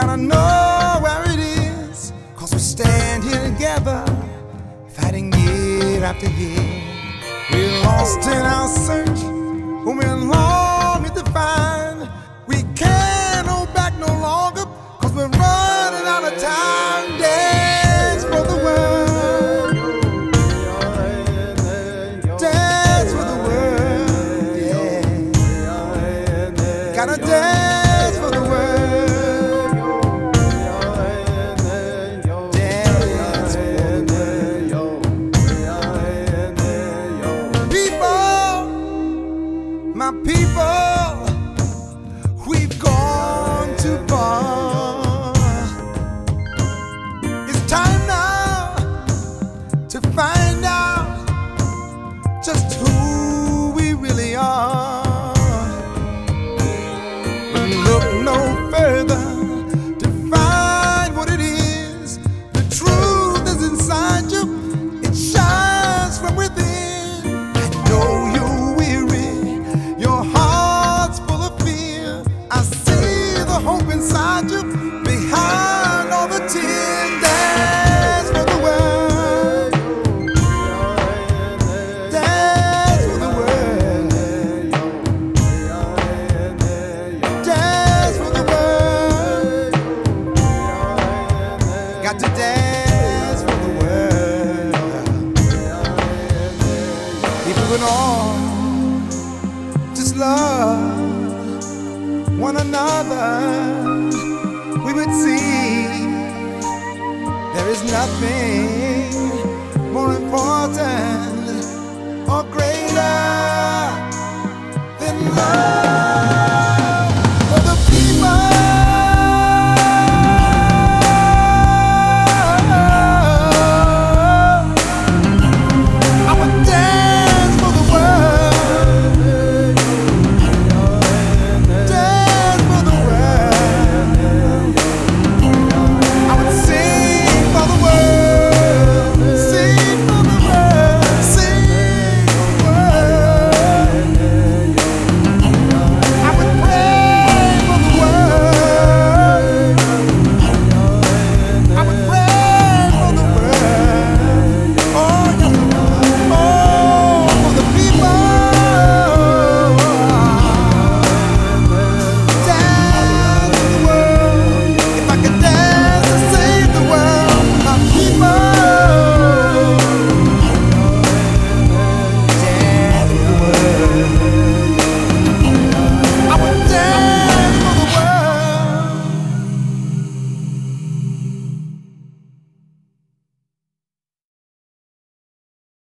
gotta know where it is. Cause we stand here together, fighting year after year. We're lost in our search, but we're lost. my people. moving on. Just love one another. We would see there is nothing more important or greater than love.